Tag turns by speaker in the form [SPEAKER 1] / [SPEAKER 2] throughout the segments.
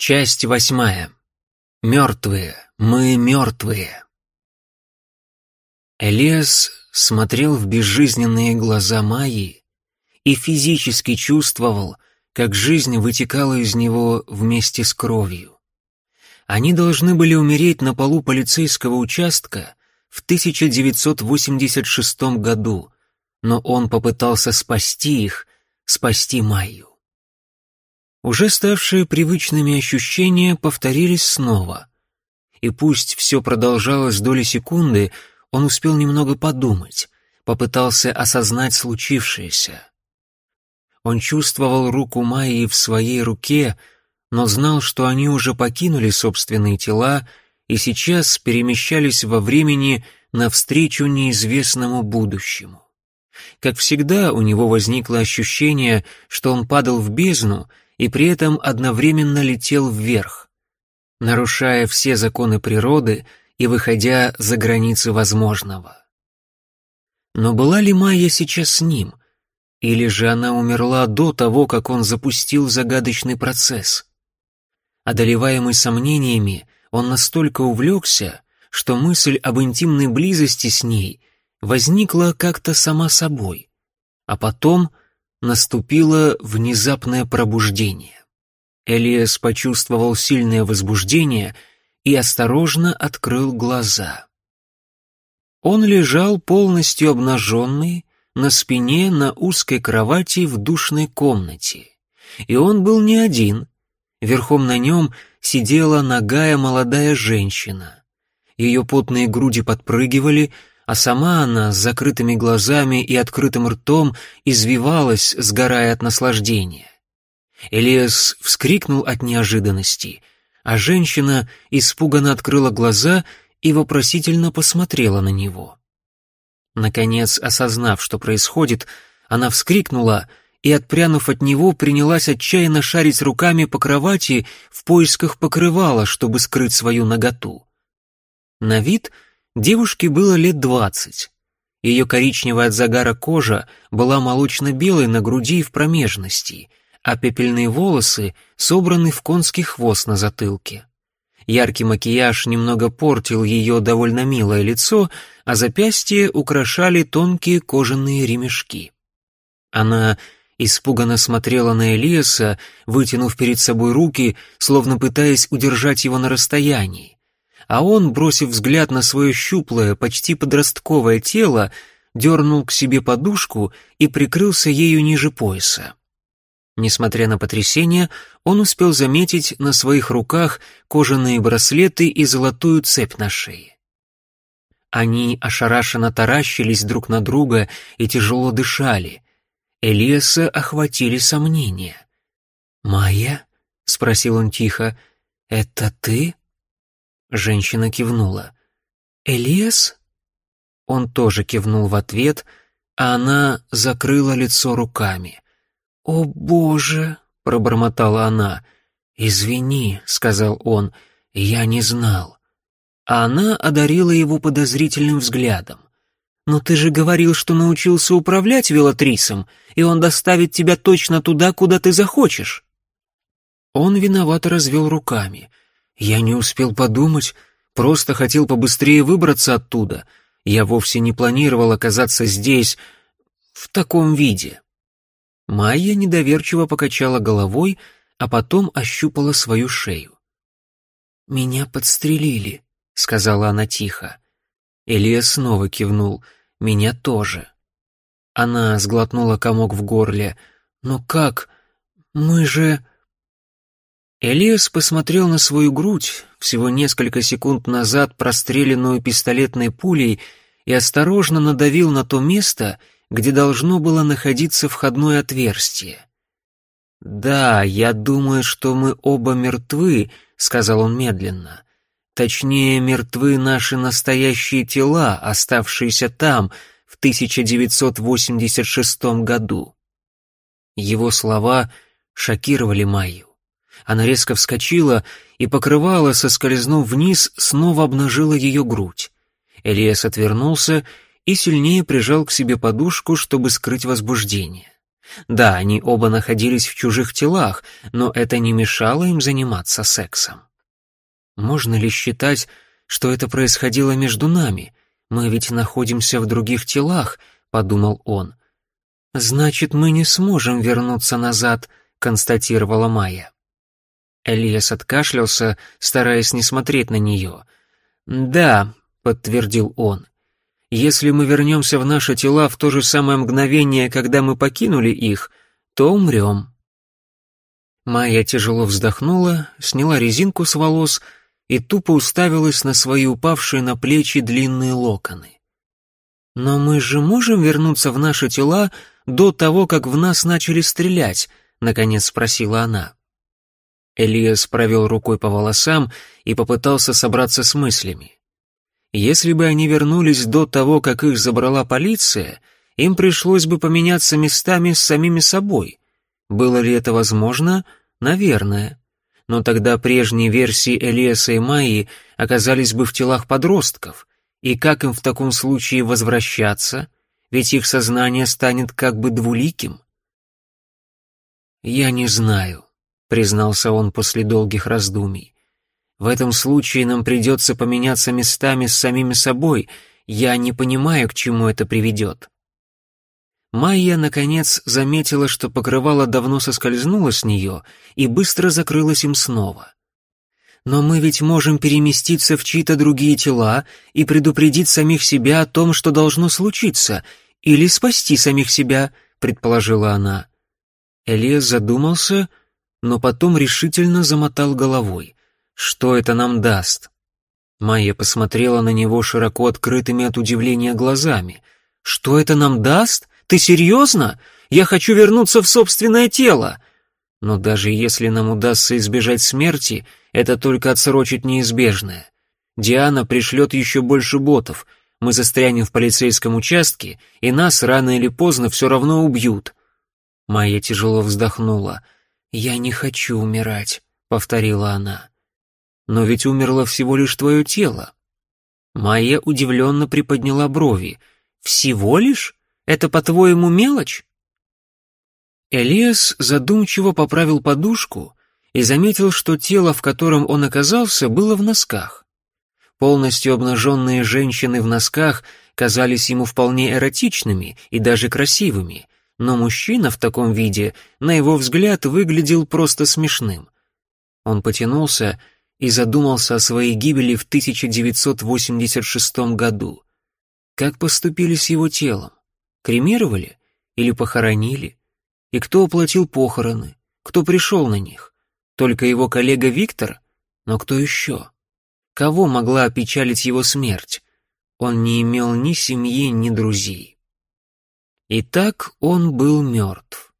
[SPEAKER 1] Часть восьмая. Мертвые, мы мертвые. Элиас смотрел в безжизненные глаза Майи и физически чувствовал, как жизнь вытекала из него вместе с кровью. Они должны были умереть на полу полицейского участка в 1986 году, но он попытался спасти их, спасти Майю. Уже ставшие привычными ощущения повторились снова. И пусть все продолжалось доли секунды, он успел немного подумать, попытался осознать случившееся. Он чувствовал руку Майи в своей руке, но знал, что они уже покинули собственные тела и сейчас перемещались во времени навстречу неизвестному будущему. Как всегда, у него возникло ощущение, что он падал в бездну — и при этом одновременно летел вверх, нарушая все законы природы и выходя за границы возможного. Но была ли Майя сейчас с ним? Или же она умерла до того, как он запустил загадочный процесс? Одолеваемый сомнениями, он настолько увлекся, что мысль об интимной близости с ней возникла как-то сама собой, а потом — наступило внезапное пробуждение. Элиас почувствовал сильное возбуждение и осторожно открыл глаза. Он лежал полностью обнаженный, на спине на узкой кровати в душной комнате. И он был не один. Верхом на нем сидела нагая молодая женщина. Ее потные груди подпрыгивали, а сама она с закрытыми глазами и открытым ртом извивалась, сгорая от наслаждения. Элиас вскрикнул от неожиданности, а женщина испуганно открыла глаза и вопросительно посмотрела на него. Наконец, осознав, что происходит, она вскрикнула и, отпрянув от него, принялась отчаянно шарить руками по кровати в поисках покрывала, чтобы скрыть свою наготу. На вид — Девушке было лет двадцать. Ее коричневая от загара кожа была молочно-белой на груди и в промежности, а пепельные волосы собраны в конский хвост на затылке. Яркий макияж немного портил ее довольно милое лицо, а запястья украшали тонкие кожаные ремешки. Она испуганно смотрела на Элиаса, вытянув перед собой руки, словно пытаясь удержать его на расстоянии а он, бросив взгляд на свое щуплое, почти подростковое тело, дернул к себе подушку и прикрылся ею ниже пояса. Несмотря на потрясение, он успел заметить на своих руках кожаные браслеты и золотую цепь на шее. Они ошарашенно таращились друг на друга и тяжело дышали. Элиаса охватили сомнения. «Майя?» — спросил он тихо. «Это ты?» Женщина кивнула. «Элиас?» Он тоже кивнул в ответ, а она закрыла лицо руками. «О, Боже!» — пробормотала она. «Извини», — сказал он, — «я не знал». А она одарила его подозрительным взглядом. «Но ты же говорил, что научился управлять велотрисом, и он доставит тебя точно туда, куда ты захочешь». Он виновато развел руками. Я не успел подумать, просто хотел побыстрее выбраться оттуда. Я вовсе не планировал оказаться здесь в таком виде. Майя недоверчиво покачала головой, а потом ощупала свою шею. «Меня подстрелили», — сказала она тихо. Илья снова кивнул. «Меня тоже». Она сглотнула комок в горле. «Но как? Мы же...» Элиас посмотрел на свою грудь, всего несколько секунд назад простреленную пистолетной пулей, и осторожно надавил на то место, где должно было находиться входное отверстие. «Да, я думаю, что мы оба мертвы», — сказал он медленно. «Точнее, мертвы наши настоящие тела, оставшиеся там, в 1986 году». Его слова шокировали Майю. Она резко вскочила, и покрывало, соскользнув вниз, снова обнажило ее грудь. Элиас отвернулся и сильнее прижал к себе подушку, чтобы скрыть возбуждение. Да, они оба находились в чужих телах, но это не мешало им заниматься сексом. Можно ли считать, что это происходило между нами? Мы ведь находимся в других телах, подумал он. Значит, мы не сможем вернуться назад, констатировала Майя. Элиас откашлялся, стараясь не смотреть на нее. «Да», — подтвердил он, — «если мы вернемся в наши тела в то же самое мгновение, когда мы покинули их, то умрем». Майя тяжело вздохнула, сняла резинку с волос и тупо уставилась на свои упавшие на плечи длинные локоны. «Но мы же можем вернуться в наши тела до того, как в нас начали стрелять?» — наконец спросила она. Элиас провел рукой по волосам и попытался собраться с мыслями. Если бы они вернулись до того, как их забрала полиция, им пришлось бы поменяться местами с самими собой. Было ли это возможно? Наверное. Но тогда прежние версии Элиаса и Майи оказались бы в телах подростков. И как им в таком случае возвращаться? Ведь их сознание станет как бы двуликим. «Я не знаю», признался он после долгих раздумий. В этом случае нам придется поменяться местами с самими собой. Я не понимаю, к чему это приведет. Майя, наконец, заметила, что покрывало давно соскользнуло с нее и быстро закрылось им снова. «Но мы ведь можем переместиться в чьи-то другие тела и предупредить самих себя о том, что должно случиться, или спасти самих себя», — предположила она. Элиас задумался но потом решительно замотал головой. Что это нам даст? Майя посмотрела на него широко открытыми от удивления глазами. «Что это нам даст? Ты серьезно? Я хочу вернуться в собственное тело!» «Но даже если нам удастся избежать смерти, это только отсрочит неизбежное. Диана пришлет еще больше ботов, мы застрянем в полицейском участке, и нас рано или поздно все равно убьют». Майя тяжело вздохнула – «Я не хочу умирать», — повторила она. «Но ведь умерло всего лишь твое тело». Майя удивленно приподняла брови. «Всего лишь? Это, по-твоему, мелочь?» Элиас задумчиво поправил подушку и заметил, что тело, в котором он оказался, было в носках. Полностью обнаженные женщины в носках казались ему вполне эротичными и даже красивыми — но мужчина в таком виде, на его взгляд, выглядел просто смешным. Он потянулся и задумался о своей гибели в 1986 году. Как поступили с его телом? Кремировали или похоронили? И кто оплатил похороны? Кто пришел на них? Только его коллега Виктор? Но кто еще? Кого могла опечалить его смерть? Он не имел ни семьи, ни друзей. Итак, он был мертв.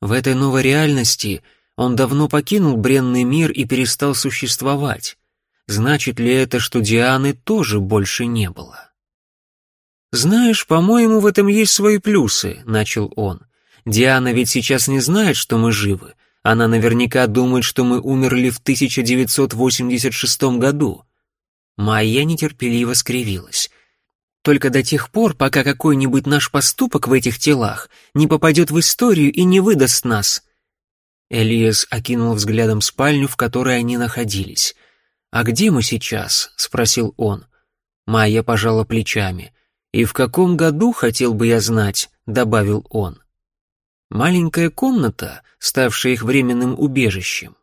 [SPEAKER 1] В этой новой реальности он давно покинул бренный мир и перестал существовать. Значит ли это, что Дианы тоже больше не было? «Знаешь, по-моему, в этом есть свои плюсы», — начал он. «Диана ведь сейчас не знает, что мы живы. Она наверняка думает, что мы умерли в 1986 году». Майя нетерпеливо скривилась. Только до тех пор, пока какой-нибудь наш поступок в этих телах не попадет в историю и не выдаст нас». Элиас окинул взглядом спальню, в которой они находились. «А где мы сейчас?» — спросил он. Майя пожала плечами. «И в каком году, хотел бы я знать», — добавил он. Маленькая комната, ставшая их временным убежищем,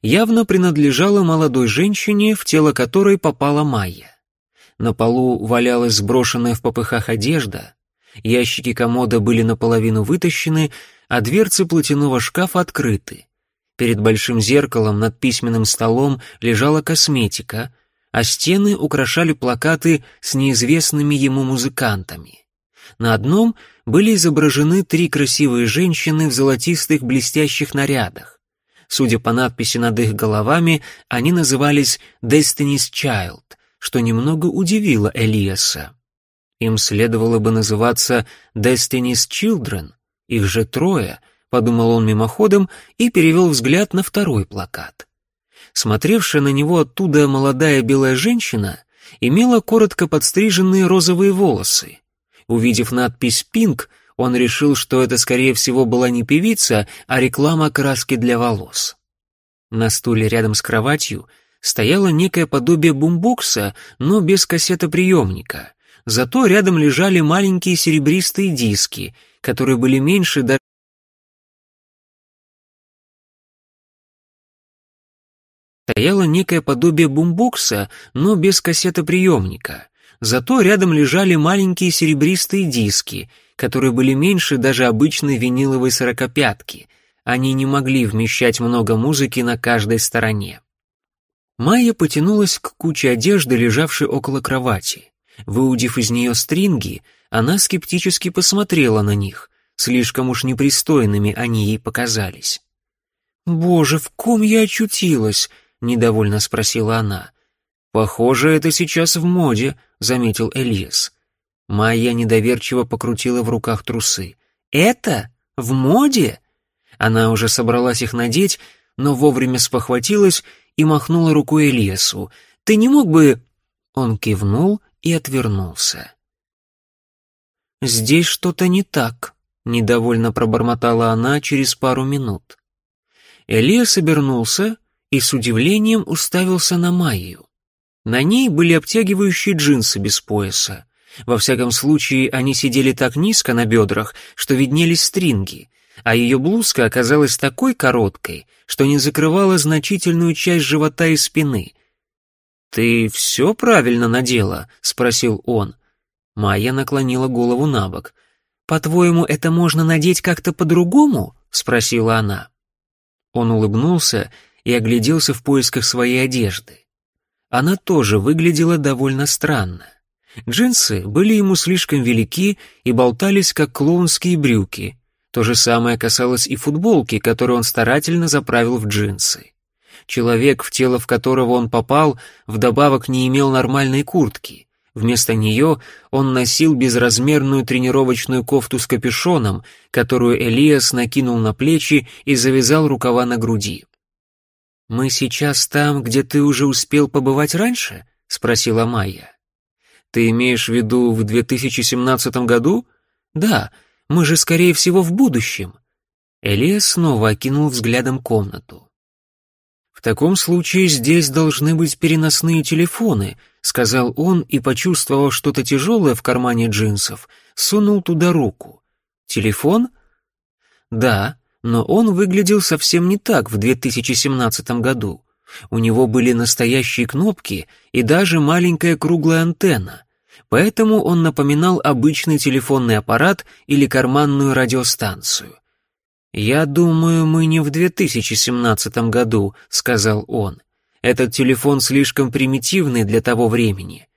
[SPEAKER 1] явно принадлежала молодой женщине, в тело которой попала Майя. На полу валялась сброшенная в попыхах одежда, ящики комода были наполовину вытащены, а дверцы платяного шкафа открыты. Перед большим зеркалом над письменным столом лежала косметика, а стены украшали плакаты с неизвестными ему музыкантами. На одном были изображены три красивые женщины в золотистых блестящих нарядах. Судя по надписи над их головами, они назывались «Destiny's Child», что немного удивило Элиаса. Им следовало бы называться Destiny's Children, их же трое, подумал он мимоходом и перевел взгляд на второй плакат. Смотревшая на него оттуда молодая белая женщина имела коротко подстриженные розовые волосы. Увидев надпись «Пинк», Он решил, что это, скорее всего, была не певица, а реклама краски для волос. На стуле рядом с кроватью стояло некое подобие бумбокса, но без кассетоприемника. Зато рядом лежали маленькие серебристые диски, которые были меньше даже стояло некое подобие бумбокса, но без кассетоприемника. Зато рядом лежали маленькие серебристые диски, которые были меньше даже обычной виниловой сорокопятки. Они не могли вмещать много музыки на каждой стороне. Майя потянулась к куче одежды, лежавшей около кровати. Выудив из нее стринги, она скептически посмотрела на них. Слишком уж непристойными они ей показались. «Боже, в ком я очутилась?» — недовольно спросила она. «Похоже, это сейчас в моде», — заметил Элиас. Майя недоверчиво покрутила в руках трусы. «Это? В моде?» Она уже собралась их надеть, но вовремя спохватилась и махнула рукой Элиасу. «Ты не мог бы...» Он кивнул и отвернулся. «Здесь что-то не так», — недовольно пробормотала она через пару минут. Элиас обернулся и с удивлением уставился на Майю. На ней были обтягивающие джинсы без пояса. Во всяком случае, они сидели так низко на бедрах, что виднелись стринги, а ее блузка оказалась такой короткой, что не закрывала значительную часть живота и спины. «Ты все правильно надела?» — спросил он. Майя наклонила голову на бок. «По-твоему, это можно надеть как-то по-другому?» — спросила она. Он улыбнулся и огляделся в поисках своей одежды. Она тоже выглядела довольно странно. Джинсы были ему слишком велики и болтались, как клоунские брюки. То же самое касалось и футболки, которую он старательно заправил в джинсы. Человек, в тело в которого он попал, вдобавок не имел нормальной куртки. Вместо нее он носил безразмерную тренировочную кофту с капюшоном, которую Элиас накинул на плечи и завязал рукава на груди. «Мы сейчас там, где ты уже успел побывать раньше?» — спросила Майя. «Ты имеешь в виду в 2017 году?» «Да, мы же, скорее всего, в будущем». Элиас снова окинул взглядом комнату. «В таком случае здесь должны быть переносные телефоны», — сказал он и, почувствовав что-то тяжелое в кармане джинсов, сунул туда руку. «Телефон?» «Да, но он выглядел совсем не так в 2017 году. У него были настоящие кнопки и даже маленькая круглая антенна, поэтому он напоминал обычный телефонный аппарат или карманную радиостанцию. «Я думаю, мы не в 2017 году», — сказал он. «Этот телефон слишком примитивный для того времени».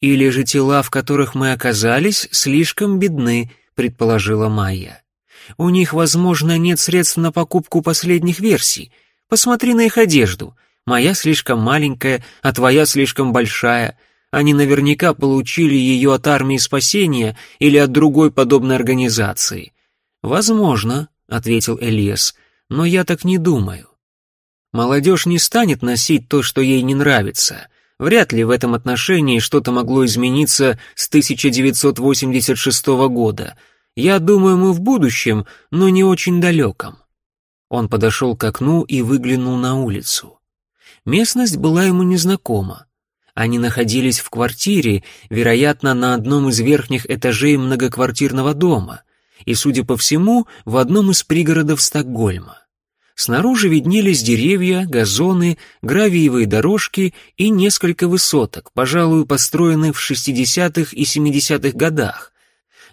[SPEAKER 1] «Или же тела, в которых мы оказались, слишком бедны», — предположила Майя. У них, возможно, нет средств на покупку последних версий. Посмотри на их одежду. Моя слишком маленькая, а твоя слишком большая. Они наверняка получили ее от армии спасения или от другой подобной организации. Возможно, ответил Элиас, но я так не думаю. Молодежь не станет носить то, что ей не нравится. Вряд ли в этом отношении что-то могло измениться с 1986 года, я думаю, мы в будущем, но не очень далеком». Он подошел к окну и выглянул на улицу. Местность была ему незнакома. Они находились в квартире, вероятно, на одном из верхних этажей многоквартирного дома, и, судя по всему, в одном из пригородов Стокгольма. Снаружи виднелись деревья, газоны, гравиевые дорожки и несколько высоток, пожалуй, построенных в 60-х и 70-х годах,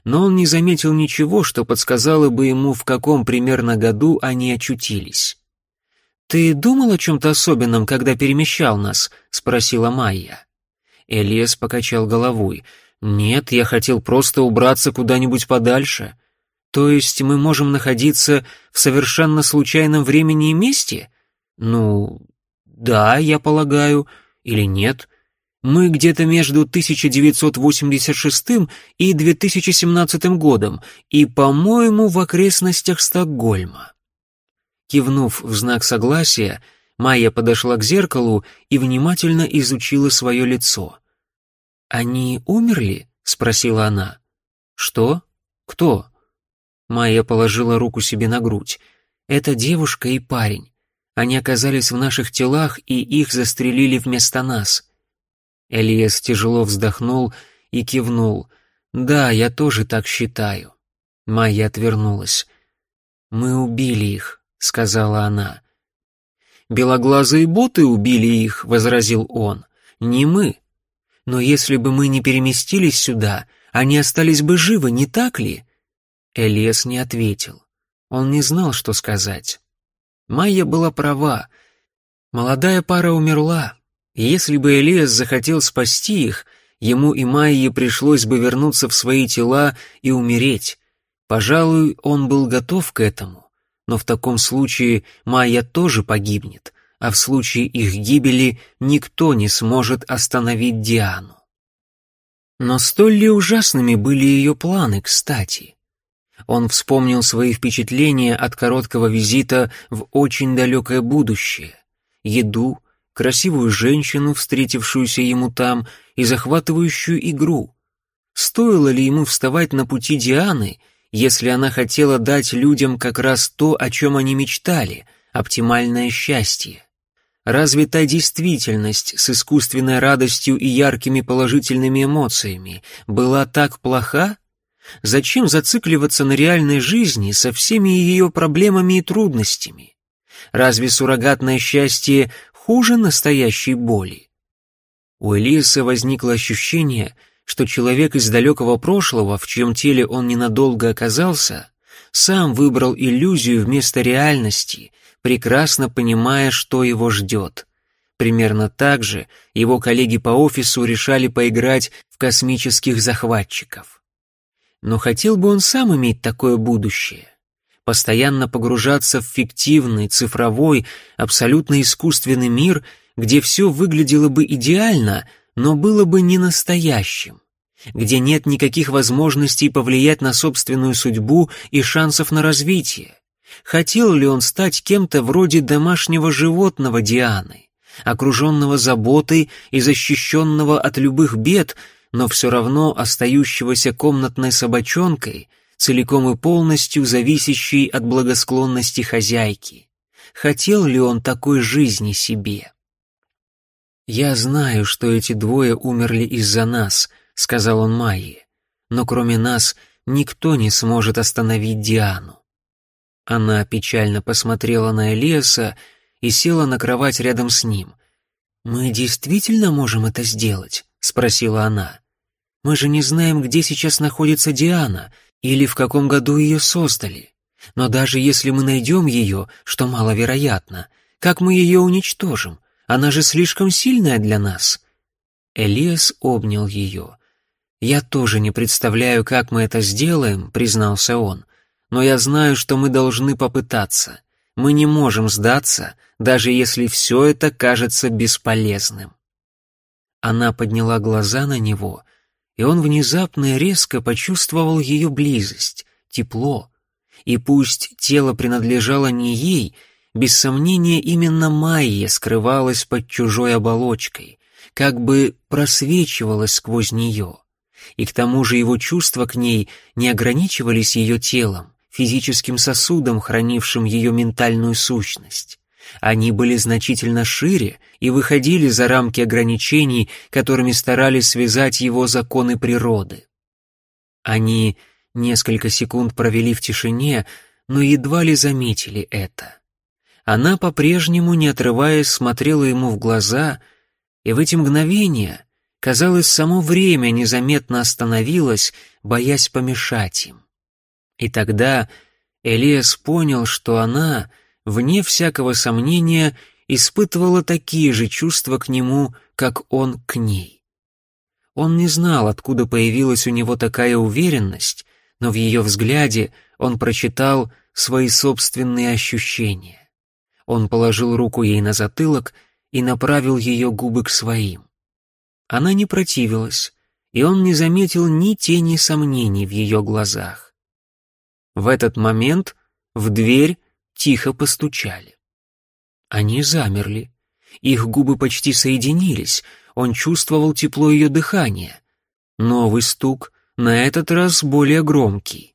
[SPEAKER 1] но он не заметил ничего, что подсказало бы ему, в каком примерно году они очутились. «Ты думал о чем-то особенном, когда перемещал нас?» — спросила Майя. Элиас покачал головой. «Нет, я хотел просто убраться куда-нибудь подальше. То есть мы можем находиться в совершенно случайном времени и месте? Ну, да, я полагаю, или нет?» Мы где-то между 1986 и 2017 годом и, по-моему, в окрестностях Стокгольма. Кивнув в знак согласия, Майя подошла к зеркалу и внимательно изучила свое лицо. «Они умерли?» — спросила она. «Что? Кто?» Майя положила руку себе на грудь. «Это девушка и парень. Они оказались в наших телах, и их застрелили вместо нас». Элиас тяжело вздохнул и кивнул. «Да, я тоже так считаю». Майя отвернулась. «Мы убили их», — сказала она. «Белоглазые боты убили их», — возразил он. «Не мы. Но если бы мы не переместились сюда, они остались бы живы, не так ли?» Элиас не ответил. Он не знал, что сказать. Майя была права. Молодая пара умерла. Если бы Элиас захотел спасти их, ему и Майе пришлось бы вернуться в свои тела и умереть. Пожалуй, он был готов к этому. Но в таком случае Майя тоже погибнет, а в случае их гибели никто не сможет остановить Диану. Но столь ли ужасными были ее планы, кстати? Он вспомнил свои впечатления от короткого визита в очень далекое будущее. Еду, красивую женщину, встретившуюся ему там, и захватывающую игру. Стоило ли ему вставать на пути Дианы, если она хотела дать людям как раз то, о чем они мечтали — оптимальное счастье? Разве та действительность с искусственной радостью и яркими положительными эмоциями была так плоха? Зачем зацикливаться на реальной жизни со всеми ее проблемами и трудностями? Разве суррогатное счастье хуже настоящей боли? У Элиса возникло ощущение, что человек из далекого прошлого, в чьем теле он ненадолго оказался, сам выбрал иллюзию вместо реальности, прекрасно понимая, что его ждет. Примерно так же его коллеги по офису решали поиграть в космических захватчиков. Но хотел бы он сам иметь такое будущее? Постоянно погружаться в фиктивный, цифровой, абсолютно искусственный мир, где все выглядело бы идеально, но было бы не настоящим, где нет никаких возможностей повлиять на собственную судьбу и шансов на развитие. Хотел ли он стать кем-то вроде домашнего животного Дианы, окруженного заботой и защищенного от любых бед, но все равно остающегося комнатной собачонкой, целиком и полностью зависящей от благосклонности хозяйки. Хотел ли он такой жизни себе? «Я знаю, что эти двое умерли из-за нас», — сказал он Майе, «но кроме нас никто не сможет остановить Диану». Она печально посмотрела на Элиаса и села на кровать рядом с ним. «Мы действительно можем это сделать?» — спросила она. Мы же не знаем, где сейчас находится Диана или в каком году ее создали. Но даже если мы найдем ее, что маловероятно, как мы ее уничтожим? Она же слишком сильная для нас». Элиас обнял ее. «Я тоже не представляю, как мы это сделаем», — признался он. «Но я знаю, что мы должны попытаться. Мы не можем сдаться, даже если все это кажется бесполезным». Она подняла глаза на него и он внезапно и резко почувствовал ее близость, тепло. И пусть тело принадлежало не ей, без сомнения именно Майя скрывалась под чужой оболочкой, как бы просвечивалась сквозь нее. И к тому же его чувства к ней не ограничивались ее телом, физическим сосудом, хранившим ее ментальную сущность. Они были значительно шире и выходили за рамки ограничений, которыми старались связать его законы природы. Они несколько секунд провели в тишине, но едва ли заметили это. Она по-прежнему, не отрываясь, смотрела ему в глаза, и в эти мгновения, казалось, само время незаметно остановилось, боясь помешать им. И тогда Элиас понял, что она — вне всякого сомнения, испытывала такие же чувства к нему, как он к ней. Он не знал, откуда появилась у него такая уверенность, но в ее взгляде он прочитал свои собственные ощущения. Он положил руку ей на затылок и направил ее губы к своим. Она не противилась, и он не заметил ни тени сомнений в ее глазах. В этот момент в дверь тихо постучали. Они замерли. Их губы почти соединились, он чувствовал тепло ее дыхания. Новый стук, на этот раз более громкий.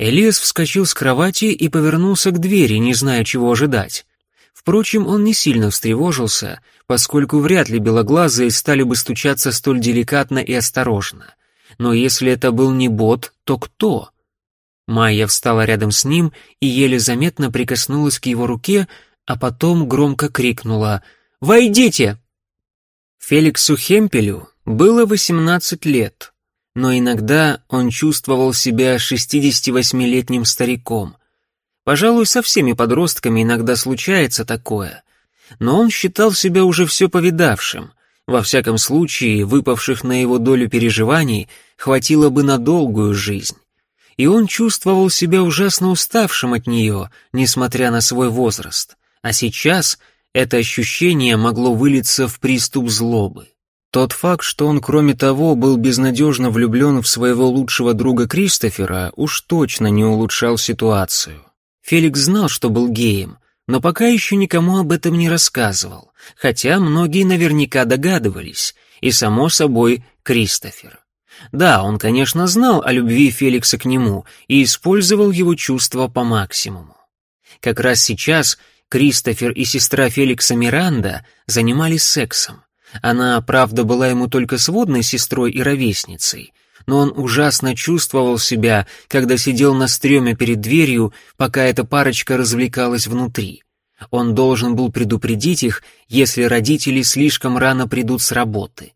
[SPEAKER 1] Элиас вскочил с кровати и повернулся к двери, не зная, чего ожидать. Впрочем, он не сильно встревожился, поскольку вряд ли белоглазые стали бы стучаться столь деликатно и осторожно. Но если это был не бот, то кто? Майя встала рядом с ним и еле заметно прикоснулась к его руке, а потом громко крикнула «Войдите!». Феликсу Хемпелю было 18 лет, но иногда он чувствовал себя 68-летним стариком. Пожалуй, со всеми подростками иногда случается такое, но он считал себя уже все повидавшим. Во всяком случае, выпавших на его долю переживаний хватило бы на долгую жизнь и он чувствовал себя ужасно уставшим от нее, несмотря на свой возраст. А сейчас это ощущение могло вылиться в приступ злобы. Тот факт, что он, кроме того, был безнадежно влюблен в своего лучшего друга Кристофера, уж точно не улучшал ситуацию. Феликс знал, что был геем, но пока еще никому об этом не рассказывал, хотя многие наверняка догадывались, и, само собой, Кристофер. Да, он, конечно, знал о любви Феликса к нему и использовал его чувства по максимуму. Как раз сейчас Кристофер и сестра Феликса Миранда занимались сексом. Она, правда, была ему только сводной сестрой и ровесницей, но он ужасно чувствовал себя, когда сидел на стреме перед дверью, пока эта парочка развлекалась внутри. Он должен был предупредить их, если родители слишком рано придут с работы.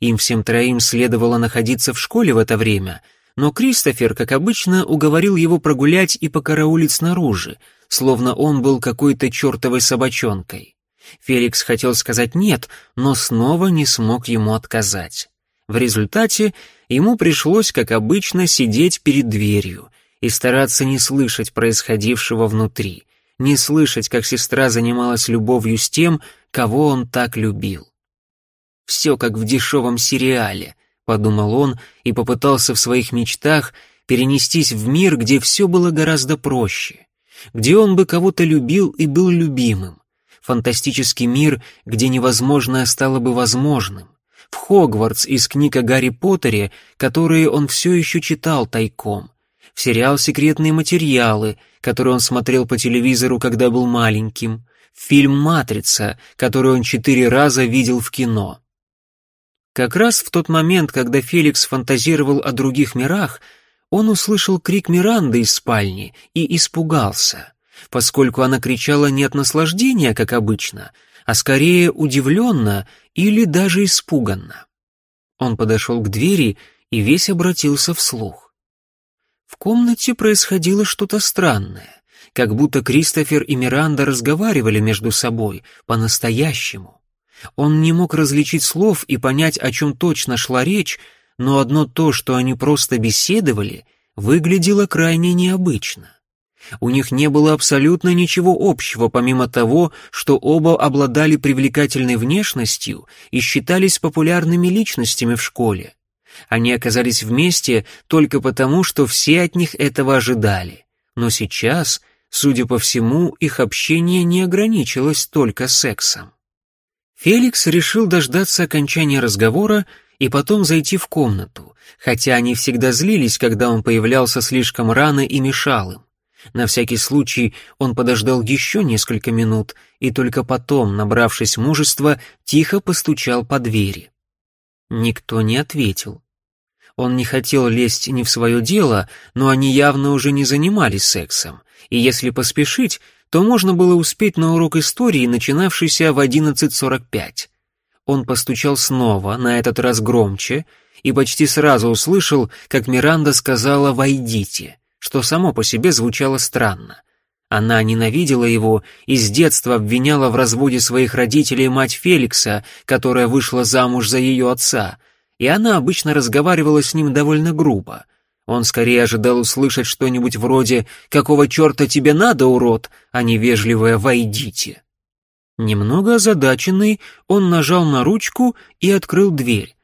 [SPEAKER 1] Им всем троим следовало находиться в школе в это время, но Кристофер, как обычно, уговорил его прогулять и покараулить снаружи, словно он был какой-то чертовой собачонкой. Феликс хотел сказать «нет», но снова не смог ему отказать. В результате ему пришлось, как обычно, сидеть перед дверью и стараться не слышать происходившего внутри, не слышать, как сестра занималась любовью с тем, кого он так любил. Все как в дешевом сериале, подумал он и попытался в своих мечтах перенестись в мир, где все было гораздо проще, где он бы кого-то любил и был любимым. Фантастический мир, где невозможное стало бы возможным. В Хогвартс из книг о Гарри Поттере, которые он все еще читал тайком. В сериал «Секретные материалы», который он смотрел по телевизору, когда был маленьким. В фильм «Матрица», который он четыре раза видел в кино. Как раз в тот момент, когда Феликс фантазировал о других мирах, он услышал крик Миранды из спальни и испугался, поскольку она кричала не от наслаждения, как обычно, а скорее удивленно или даже испуганно. Он подошел к двери и весь обратился вслух. В комнате происходило что-то странное, как будто Кристофер и Миранда разговаривали между собой по-настоящему. Он не мог различить слов и понять, о чем точно шла речь, но одно то, что они просто беседовали, выглядело крайне необычно. У них не было абсолютно ничего общего, помимо того, что оба обладали привлекательной внешностью и считались популярными личностями в школе. Они оказались вместе только потому, что все от них этого ожидали. Но сейчас, судя по всему, их общение не ограничилось только сексом. Феликс решил дождаться окончания разговора и потом зайти в комнату, хотя они всегда злились, когда он появлялся слишком рано и мешал им. На всякий случай он подождал еще несколько минут и только потом, набравшись мужества, тихо постучал по двери. Никто не ответил. Он не хотел лезть не в свое дело, но они явно уже не занимались сексом, и если поспешить, то можно было успеть на урок истории, начинавшийся в 11.45. Он постучал снова, на этот раз громче, и почти сразу услышал, как Миранда сказала «войдите», что само по себе звучало странно. Она ненавидела его и с детства обвиняла в разводе своих родителей мать Феликса, которая вышла замуж за ее отца, и она обычно разговаривала с ним довольно грубо — он скорее ожидал услышать что-нибудь вроде «Какого черта тебе надо, урод?», а не вежливое «Войдите». Немного озадаченный, он нажал на ручку и открыл дверь.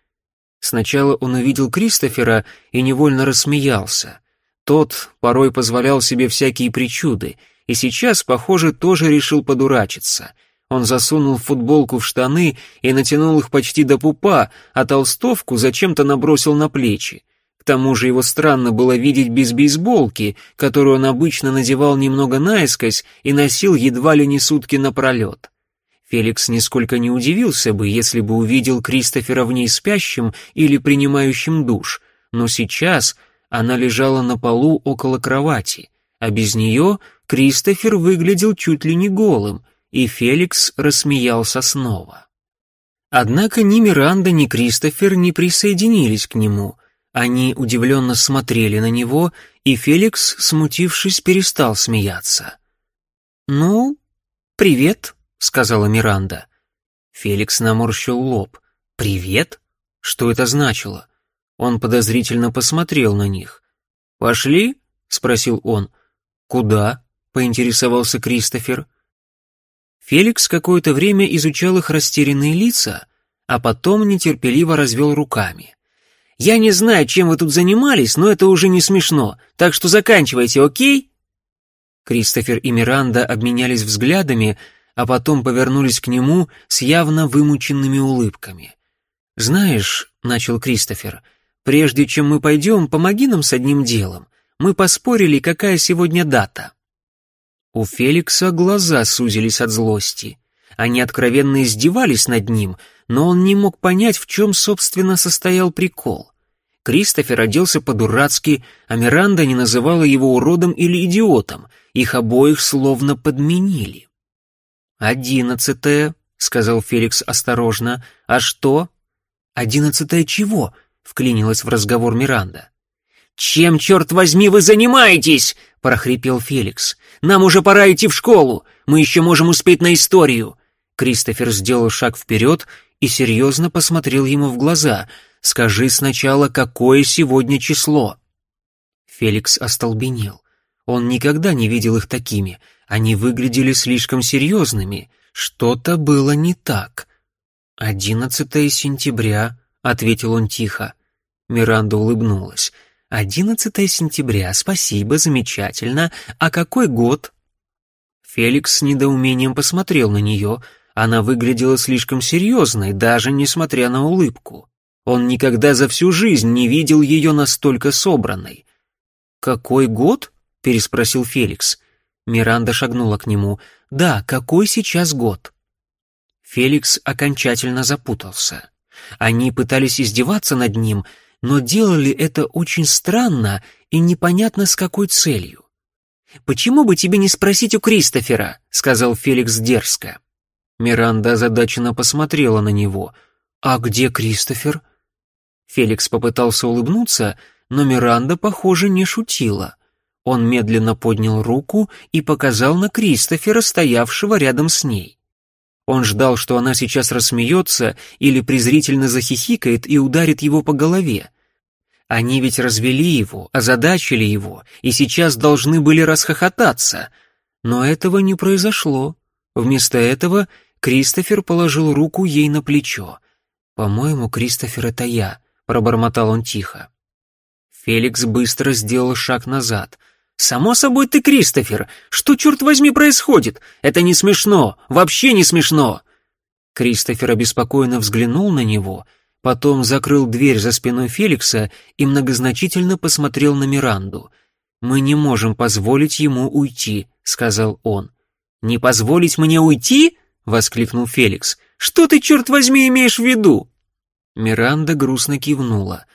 [SPEAKER 1] Сначала он увидел Кристофера и невольно рассмеялся. Тот порой позволял себе всякие причуды, и сейчас, похоже, тоже решил подурачиться. Он засунул футболку в штаны и натянул их почти до пупа, а толстовку зачем-то набросил на плечи. К тому же его странно было видеть без бейсболки, которую он обычно надевал немного наискось и носил едва ли не сутки напролет. Феликс нисколько не удивился бы, если бы увидел Кристофера в ней спящим или принимающим душ, но сейчас она лежала на полу около кровати, а без нее Кристофер выглядел чуть ли не голым, и Феликс рассмеялся снова. Однако ни Миранда, ни Кристофер не присоединились к нему, они удивленно смотрели на него, и Феликс, смутившись, перестал смеяться. «Ну, привет», — сказала Миранда. Феликс наморщил лоб. «Привет? Что это значило?» Он подозрительно посмотрел на них. «Пошли?» — спросил он. «Куда?» — поинтересовался Кристофер. Феликс какое-то время изучал их растерянные лица, а потом нетерпеливо развел руками. Я не знаю, чем вы тут занимались, но это уже не смешно, так что заканчивайте, окей?» Кристофер и Миранда обменялись взглядами, а потом повернулись к нему с явно вымученными улыбками. «Знаешь», — начал Кристофер, — «прежде чем мы пойдем, помоги нам с одним делом. Мы поспорили, какая сегодня дата». У Феликса глаза сузились от злости. Они откровенно издевались над ним, но он не мог понять, в чем, собственно, состоял прикол. Кристофер оделся по-дурацки, а Миранда не называла его уродом или идиотом, их обоих словно подменили. «Одиннадцатое», — сказал Феликс осторожно, — «а что?» «Одиннадцатое чего?» — вклинилась в разговор Миранда. «Чем, черт возьми, вы занимаетесь?» — прохрипел Феликс. «Нам уже пора идти в школу. Мы еще можем успеть на историю». Кристофер сделал шаг вперед и серьезно посмотрел ему в глаза — Скажи сначала, какое сегодня число?» Феликс остолбенел. Он никогда не видел их такими. Они выглядели слишком серьезными. Что-то было не так. «Одиннадцатое сентября», — ответил он тихо. Миранда улыбнулась. «Одиннадцатое сентября, спасибо, замечательно. А какой год?» Феликс с недоумением посмотрел на нее. Она выглядела слишком серьезной, даже несмотря на улыбку. Он никогда за всю жизнь не видел ее настолько собранной. «Какой год?» — переспросил Феликс. Миранда шагнула к нему. «Да, какой сейчас год?» Феликс окончательно запутался. Они пытались издеваться над ним, но делали это очень странно и непонятно с какой целью. «Почему бы тебе не спросить у Кристофера?» — сказал Феликс дерзко. Миранда озадаченно посмотрела на него. «А где Кристофер?» Феликс попытался улыбнуться, но Миранда, похоже, не шутила. Он медленно поднял руку и показал на Кристофера, стоявшего рядом с ней. Он ждал, что она сейчас рассмеется или презрительно захихикает и ударит его по голове. Они ведь развели его, озадачили его, и сейчас должны были расхохотаться. Но этого не произошло. Вместо этого Кристофер положил руку ей на плечо. «По-моему, Кристофер, это я», пробормотал он тихо. Феликс быстро сделал шаг назад. «Само собой ты, Кристофер! Что, черт возьми, происходит? Это не смешно! Вообще не смешно!» Кристофер обеспокоенно взглянул на него, потом закрыл дверь за спиной Феликса и многозначительно посмотрел на Миранду. «Мы не можем позволить ему уйти», — сказал он. «Не позволить мне уйти?» — воскликнул Феликс. «Что ты, черт возьми, имеешь в виду?» Миранда грустно кивнула.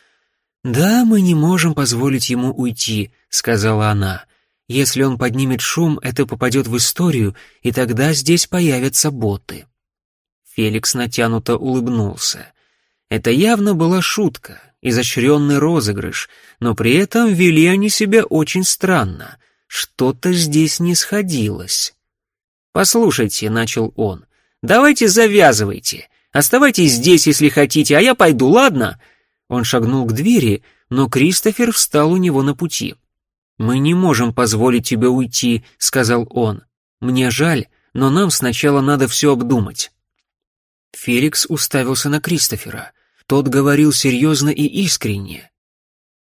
[SPEAKER 1] «Да, мы не можем позволить ему уйти», — сказала она. «Если он поднимет шум, это попадет в историю, и тогда здесь появятся боты». Феликс натянуто улыбнулся. Это явно была шутка, изощренный розыгрыш, но при этом вели они себя очень странно. Что-то здесь не сходилось. «Послушайте», — начал он, — «давайте завязывайте. Оставайтесь здесь, если хотите, а я пойду, ладно?» Он шагнул к двери, но Кристофер встал у него на пути. «Мы не можем позволить тебе уйти», — сказал он. «Мне жаль, но нам сначала надо все обдумать». Феликс уставился на Кристофера. Тот говорил серьезно и искренне.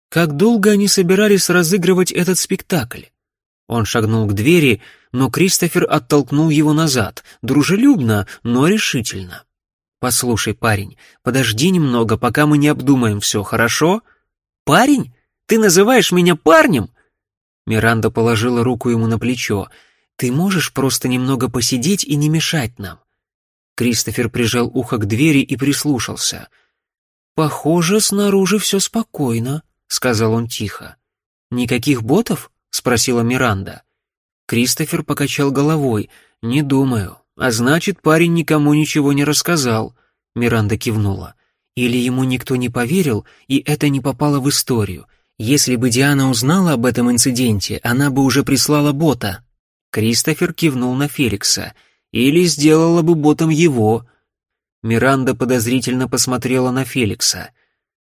[SPEAKER 1] Как долго они собирались разыгрывать этот спектакль? Он шагнул к двери, но Кристофер оттолкнул его назад, дружелюбно, но решительно. «Послушай, парень, подожди немного, пока мы не обдумаем все, хорошо?» «Парень?» Ты называешь меня парнем?» Миранда положила руку ему на плечо. «Ты можешь просто немного посидеть и не мешать нам?» Кристофер прижал ухо к двери и прислушался. «Похоже, снаружи все спокойно», — сказал он тихо. «Никаких ботов?» — спросила Миранда. Кристофер покачал головой. «Не думаю. А значит, парень никому ничего не рассказал», — Миранда кивнула. «Или ему никто не поверил, и это не попало в историю. Если бы Диана узнала об этом инциденте, она бы уже прислала бота». Кристофер кивнул на Феликса. «Или сделала бы ботом его». Миранда подозрительно посмотрела на Феликса.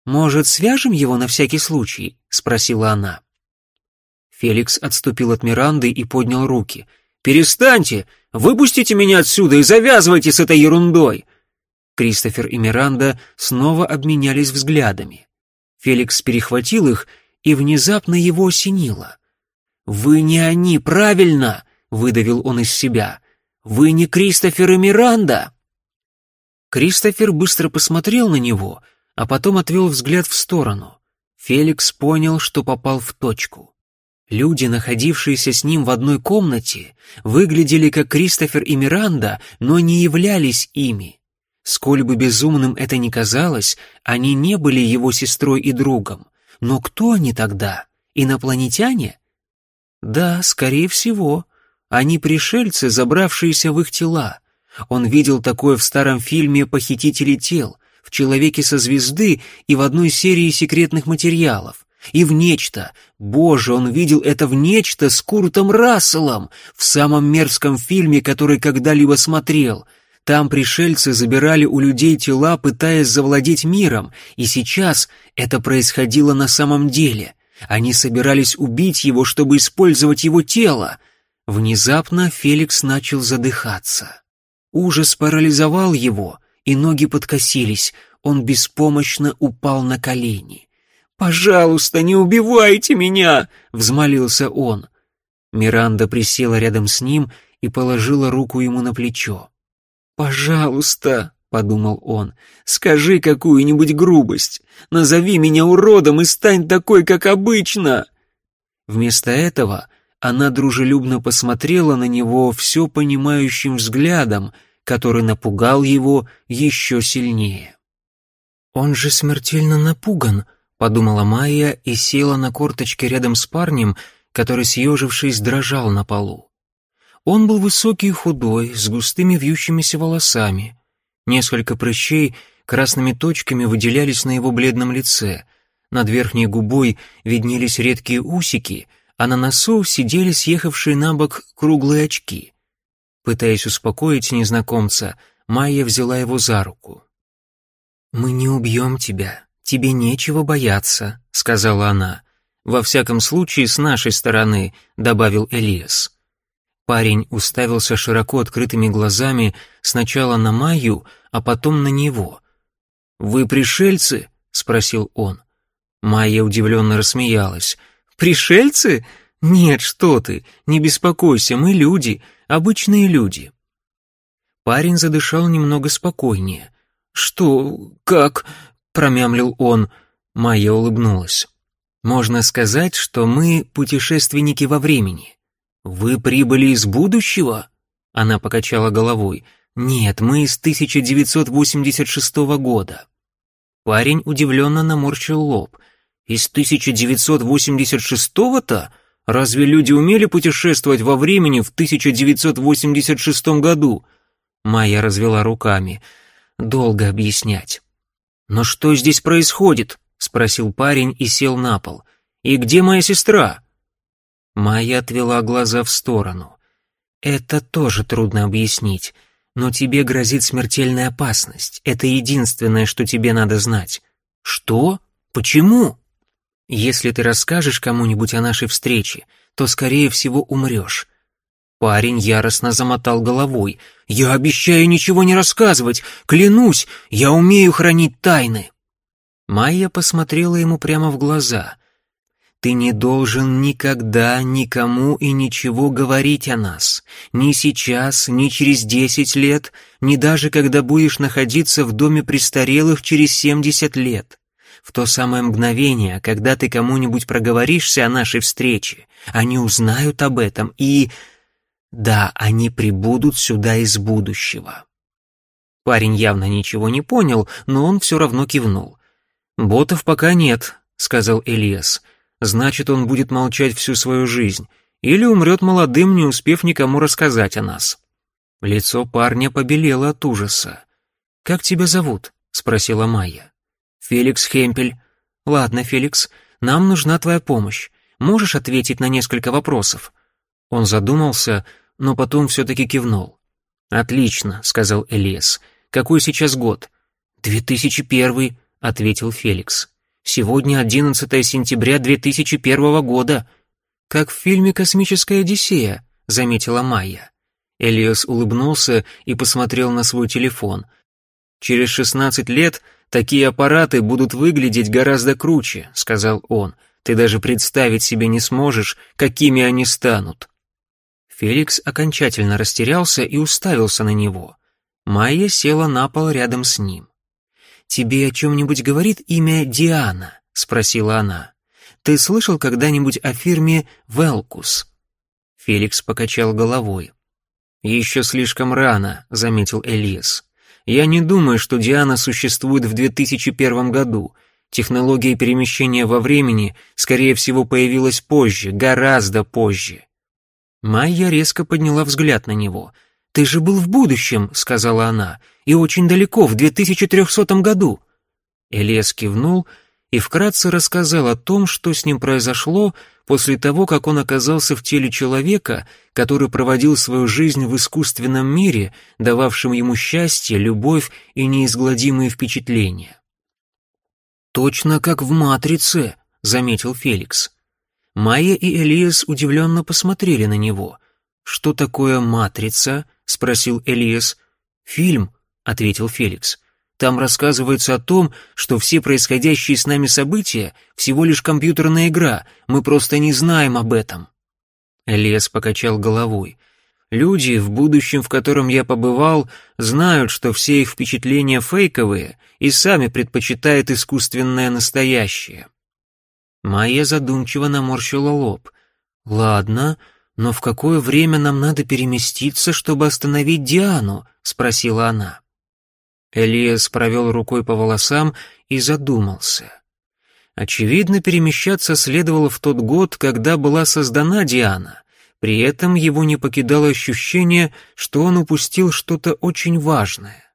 [SPEAKER 1] «Может, свяжем его на всякий случай?» — спросила она. Феликс отступил от Миранды и поднял руки. «Перестаньте! Выпустите меня отсюда и завязывайте с этой ерундой!» Кристофер и Миранда снова обменялись взглядами. Феликс перехватил их, и внезапно его осенило. «Вы не они, правильно!» — выдавил он из себя. «Вы не Кристофер и Миранда!» Кристофер быстро посмотрел на него, а потом отвел взгляд в сторону. Феликс понял, что попал в точку. Люди, находившиеся с ним в одной комнате, выглядели как Кристофер и Миранда, но не являлись ими. Сколь бы безумным это ни казалось, они не были его сестрой и другом. Но кто они тогда? Инопланетяне? Да, скорее всего. Они пришельцы, забравшиеся в их тела. Он видел такое в старом фильме «Похитители тел», в «Человеке со звезды» и в одной серии секретных материалов и в нечто. Боже, он видел это в нечто с Куртом Расселом в самом мерзком фильме, который когда-либо смотрел. Там пришельцы забирали у людей тела, пытаясь завладеть миром, и сейчас это происходило на самом деле. Они собирались убить его, чтобы использовать его тело. Внезапно Феликс начал задыхаться. Ужас парализовал его, и ноги подкосились, он беспомощно упал на колени. «Пожалуйста, не убивайте меня!» — взмолился он. Миранда присела рядом с ним и положила руку ему на плечо. «Пожалуйста», — подумал он, — «скажи какую-нибудь грубость, назови меня уродом и стань такой, как обычно». Вместо этого она дружелюбно посмотрела на него все понимающим взглядом, который напугал его еще сильнее. «Он же смертельно напуган», — подумала Майя и села на корточки рядом с парнем, который, съежившись, дрожал на полу. Он был высокий и худой, с густыми вьющимися волосами. Несколько прыщей красными точками выделялись на его бледном лице. Над верхней губой виднелись редкие усики, а на носу сидели съехавшие на бок круглые очки. Пытаясь успокоить незнакомца, Майя взяла его за руку. «Мы не убьем тебя», «Тебе нечего бояться», — сказала она. «Во всяком случае, с нашей стороны», — добавил Элиас. Парень уставился широко открытыми глазами сначала на Майю, а потом на него. «Вы пришельцы?» — спросил он. Майя удивленно рассмеялась. «Пришельцы? Нет, что ты, не беспокойся, мы люди, обычные люди». Парень задышал немного спокойнее. «Что? Как? Промямлил он. Майя улыбнулась. Можно сказать, что мы путешественники во времени. Вы прибыли из будущего? Она покачала головой. Нет, мы из 1986 года. Парень удивленно наморщил лоб. Из 1986-то? Разве люди умели путешествовать во времени в 1986 году? Майя развела руками. Долго объяснять. «Но что здесь происходит?» — спросил парень и сел на пол. «И где моя сестра?» Майя отвела глаза в сторону. «Это тоже трудно объяснить, но тебе грозит смертельная опасность. Это единственное, что тебе надо знать». «Что? Почему?» «Если ты расскажешь кому-нибудь о нашей встрече, то, скорее всего, умрешь. Парень яростно замотал головой. «Я обещаю ничего не рассказывать! Клянусь, я умею хранить тайны!» Майя посмотрела ему прямо в глаза. «Ты не должен никогда никому и ничего говорить о нас. Ни сейчас, ни через десять лет, ни даже когда будешь находиться в доме престарелых через семьдесят лет. В то самое мгновение, когда ты кому-нибудь проговоришься о нашей встрече, они узнают об этом и... Да, они прибудут сюда из будущего. Парень явно ничего не понял, но он все равно кивнул. «Ботов пока нет», — сказал Элиас. «Значит, он будет молчать всю свою жизнь. Или умрет молодым, не успев никому рассказать о нас». Лицо парня побелело от ужаса. «Как тебя зовут?» — спросила Майя. «Феликс Хемпель». «Ладно, Феликс, нам нужна твоя помощь. Можешь ответить на несколько вопросов?» Он задумался, но потом все-таки кивнул. «Отлично», — сказал Элиас. «Какой сейчас год?» «2001», — ответил Феликс. «Сегодня 11 сентября 2001 года». «Как в фильме «Космическая Одиссея», — заметила Майя. Элиас улыбнулся и посмотрел на свой телефон. «Через 16 лет такие аппараты будут выглядеть гораздо круче», — сказал он. «Ты даже представить себе не сможешь, какими они станут». Феликс окончательно растерялся и уставился на него. Майя села на пол рядом с ним. «Тебе о чем-нибудь говорит имя Диана?» — спросила она. «Ты слышал когда-нибудь о фирме «Велкус»?» Феликс покачал головой. «Еще слишком рано», — заметил Элиас. «Я не думаю, что Диана существует в 2001 году. Технология перемещения во времени, скорее всего, появилась позже, гораздо позже. Майя резко подняла взгляд на него. «Ты же был в будущем», — сказала она, — «и очень далеко, в 2300 году». Элиас кивнул и вкратце рассказал о том, что с ним произошло после того, как он оказался в теле человека, который проводил свою жизнь в искусственном мире, дававшем ему счастье, любовь и неизгладимые впечатления. «Точно как в «Матрице», — заметил Феликс. Майя и Элиас удивленно посмотрели на него. «Что такое «Матрица»?» — спросил Элиас. «Фильм», — ответил Феликс. «Там рассказывается о том, что все происходящие с нами события — всего лишь компьютерная игра, мы просто не знаем об этом». Элиас покачал головой. «Люди, в будущем, в котором я побывал, знают, что все их впечатления фейковые и сами предпочитают искусственное настоящее». Майя задумчиво наморщила лоб. «Ладно, но в какое время нам надо переместиться, чтобы остановить Диану?» — спросила она. Элиас провел рукой по волосам и задумался. Очевидно, перемещаться следовало в тот год, когда была создана Диана. При этом его не покидало ощущение, что он упустил что-то очень важное.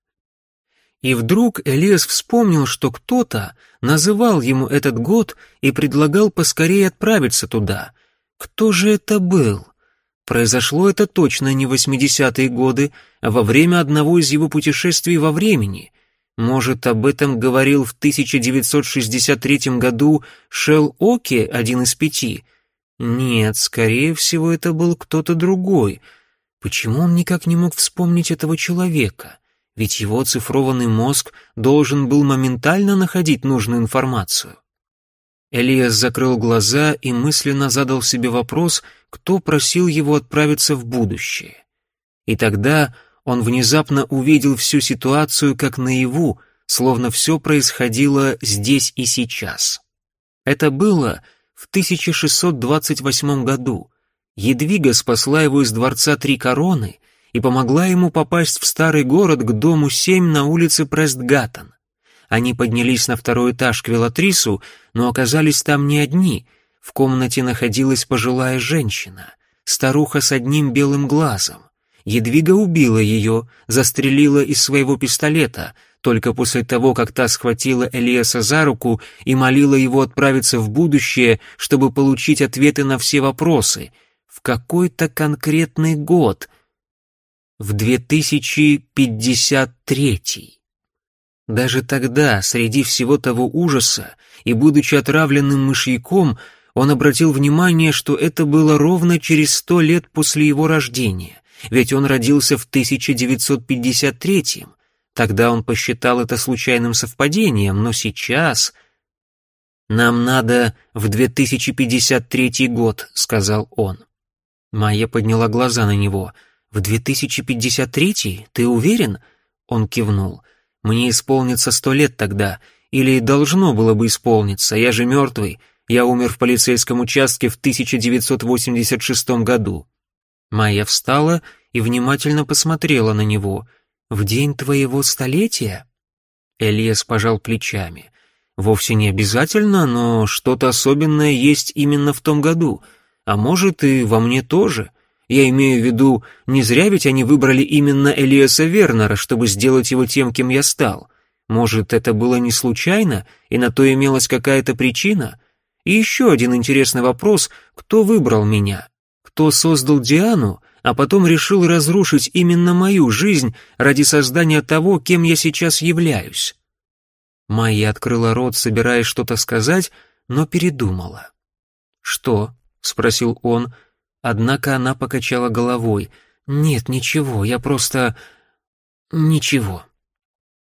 [SPEAKER 1] И вдруг Элиас вспомнил, что кто-то называл ему этот год и предлагал поскорее отправиться туда. Кто же это был? Произошло это точно не в 80-е годы, а во время одного из его путешествий во времени. Может, об этом говорил в 1963 году Шел Оки, один из пяти? Нет, скорее всего, это был кто-то другой. Почему он никак не мог вспомнить этого человека? Ведь его оцифрованный мозг должен был моментально находить нужную информацию. Элиас закрыл глаза и мысленно задал себе вопрос, кто просил его отправиться в будущее. И тогда он внезапно увидел всю ситуацию как наяву, словно все происходило здесь и сейчас. Это было в 1628 году. Едвига спасла его из дворца Три Короны и помогла ему попасть в старый город к дому 7 на улице Престгаттон. Они поднялись на второй этаж к Велатрису, но оказались там не одни. В комнате находилась пожилая женщина, старуха с одним белым глазом. Едвига убила ее, застрелила из своего пистолета, только после того, как та схватила Элиаса за руку и молила его отправиться в будущее, чтобы получить ответы на все вопросы. В какой-то конкретный год — в 2053. Даже тогда, среди всего того ужаса, и будучи отравленным мышьяком, он обратил внимание, что это было ровно через сто лет после его рождения, ведь он родился в 1953 Тогда он посчитал это случайным совпадением, но сейчас... «Нам надо в 2053 год», — сказал он. Майя подняла глаза на него — «В 2053? Ты уверен?» Он кивнул. «Мне исполнится сто лет тогда, Или должно было бы исполниться, я же мертвый, я умер в полицейском участке в 1986 году. Майя встала и внимательно посмотрела на него. «В день твоего столетия?» Элиас пожал плечами. «Вовсе не обязательно, но что-то особенное есть именно в том году. А может, и во мне тоже. Я имею в виду, не зря ведь они выбрали именно Элиаса Вернера, чтобы сделать его тем, кем я стал. Может, это было не случайно, и на то имелась какая-то причина? И еще один интересный вопрос, кто выбрал меня? Кто создал Диану, а потом решил разрушить именно мою жизнь ради создания того, кем я сейчас являюсь. Майя открыла рот, собираясь что-то сказать, но передумала. «Что?» — спросил он, однако она покачала головой. «Нет, ничего, я просто... ничего».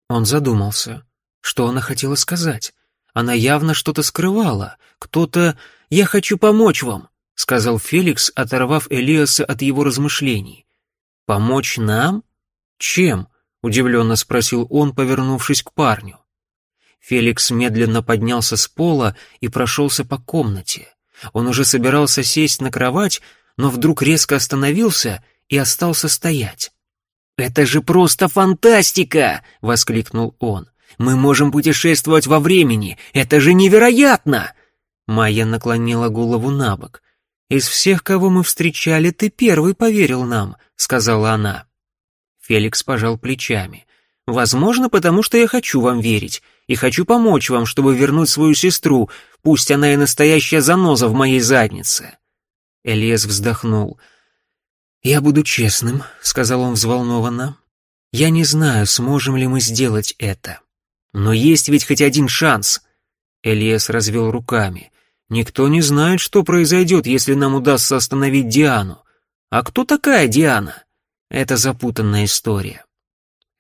[SPEAKER 1] Он задумался. Что она хотела сказать? Она явно что-то скрывала. Кто-то... «Я хочу помочь вам», — сказал Феликс, оторвав Элиаса от его размышлений. «Помочь нам? Чем?» — удивленно спросил он, повернувшись к парню. Феликс медленно поднялся с пола и прошелся по комнате. Он уже собирался сесть на кровать, но вдруг резко остановился и остался стоять. «Это же просто фантастика!» — воскликнул он. «Мы можем путешествовать во времени! Это же невероятно!» Майя наклонила голову на бок. «Из всех, кого мы встречали, ты первый поверил нам», — сказала она. Феликс пожал плечами. «Возможно, потому что я хочу вам верить, и хочу помочь вам, чтобы вернуть свою сестру, пусть она и настоящая заноза в моей заднице». Элиас вздохнул. «Я буду честным», — сказал он взволнованно. «Я не знаю, сможем ли мы сделать это. Но есть ведь хоть один шанс». Элиас развел руками. Никто не знает, что произойдет, если нам удастся остановить Диану. А кто такая Диана? Это запутанная история.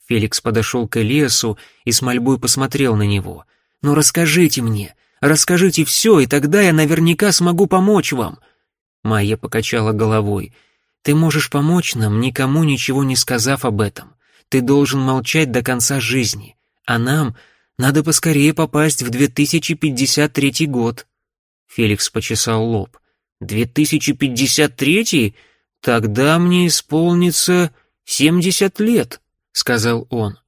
[SPEAKER 1] Феликс подошел к Элиасу и с мольбой посмотрел на него. «Ну расскажите мне, расскажите все, и тогда я наверняка смогу помочь вам». Майя покачала головой. «Ты можешь помочь нам, никому ничего не сказав об этом. Ты должен молчать до конца жизни. А нам надо поскорее попасть в 2053 год». Феликс почесал лоб. «2053? Тогда мне исполнится семьдесят лет», — сказал он.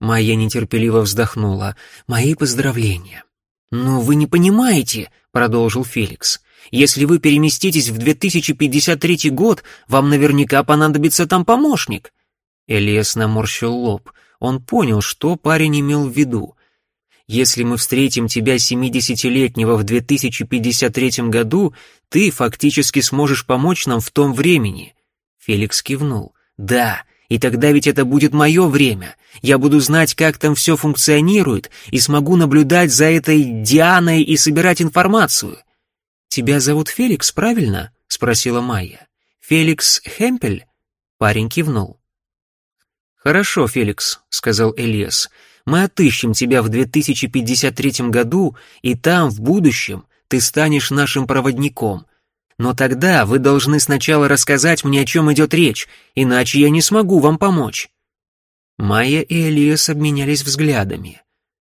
[SPEAKER 1] Майя нетерпеливо вздохнула. «Мои поздравления». «Но вы не понимаете», — продолжил Феликс. «Если вы переместитесь в 2053 год, вам наверняка понадобится там помощник». Элиас наморщил лоб. Он понял, что парень имел в виду. Если мы встретим тебя семидесятилетнего в 2053 году, ты фактически сможешь помочь нам в том времени». Феликс кивнул. «Да, и тогда ведь это будет мое время. Я буду знать, как там все функционирует, и смогу наблюдать за этой Дианой и собирать информацию». «Тебя зовут Феликс, правильно?» — спросила Майя. «Феликс Хемпель?» Парень кивнул. «Хорошо, Феликс», — сказал Элиас. Мы отыщем тебя в 2053 году, и там, в будущем, ты станешь нашим проводником. Но тогда вы должны сначала рассказать мне, о чем идет речь, иначе я не смогу вам помочь». Майя и Элиас обменялись взглядами.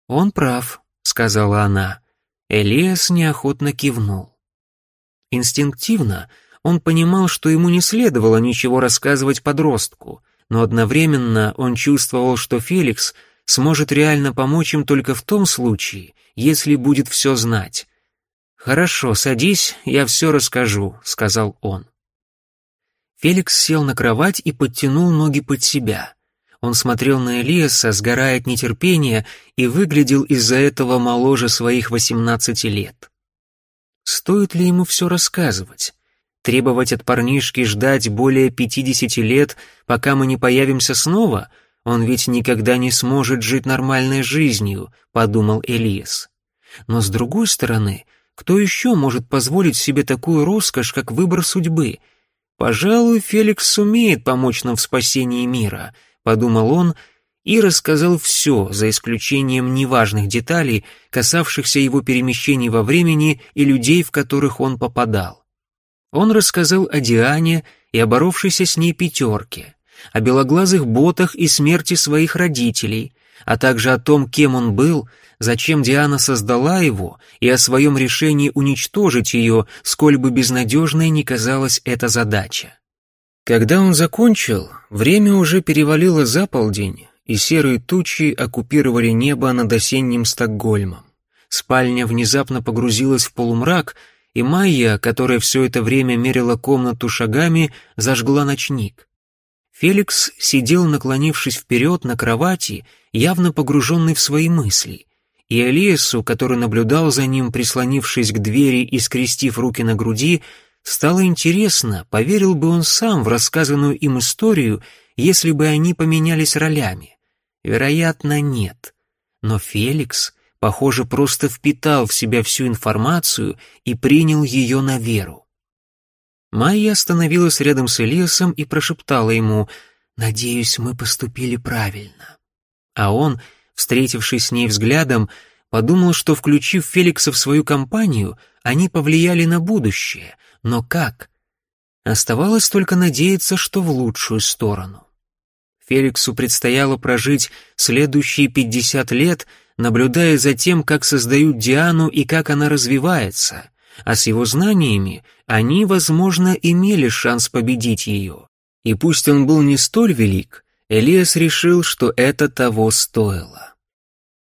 [SPEAKER 1] «Он прав», — сказала она. Элиас неохотно кивнул. Инстинктивно он понимал, что ему не следовало ничего рассказывать подростку, но одновременно он чувствовал, что Феликс — сможет реально помочь им только в том случае, если будет все знать. «Хорошо, садись, я все расскажу», — сказал он. Феликс сел на кровать и подтянул ноги под себя. Он смотрел на Элиаса, сгорая от нетерпения, и выглядел из-за этого моложе своих восемнадцати лет. Стоит ли ему все рассказывать? Требовать от парнишки ждать более пятидесяти лет, пока мы не появимся снова — он ведь никогда не сможет жить нормальной жизнью, подумал Элиас. Но с другой стороны, кто еще может позволить себе такую роскошь, как выбор судьбы? Пожалуй, Феликс сумеет помочь нам в спасении мира, подумал он и рассказал все, за исключением неважных деталей, касавшихся его перемещений во времени и людей, в которых он попадал. Он рассказал о Диане и о с ней пятерке, о белоглазых ботах и смерти своих родителей, а также о том, кем он был, зачем Диана создала его и о своем решении уничтожить ее, сколь бы безнадежной ни казалась эта задача. Когда он закончил, время уже перевалило за полдень, и серые тучи оккупировали небо над осенним Стокгольмом. Спальня внезапно погрузилась в полумрак, и Майя, которая все это время мерила комнату шагами, зажгла ночник. Феликс сидел, наклонившись вперед на кровати, явно погруженный в свои мысли, и Элиасу, который наблюдал за ним, прислонившись к двери и скрестив руки на груди, стало интересно, поверил бы он сам в рассказанную им историю, если бы они поменялись ролями. Вероятно, нет. Но Феликс, похоже, просто впитал в себя всю информацию и принял ее на веру. Майя остановилась рядом с Элиасом и прошептала ему «Надеюсь, мы поступили правильно». А он, встретившись с ней взглядом, подумал, что, включив Феликса в свою компанию, они повлияли на будущее. Но как? Оставалось только надеяться, что в лучшую сторону. Феликсу предстояло прожить следующие 50 лет, наблюдая за тем, как создают Диану и как она развивается, а с его знаниями они, возможно, имели шанс победить ее. И пусть он был не столь велик, Элиас решил, что это того стоило.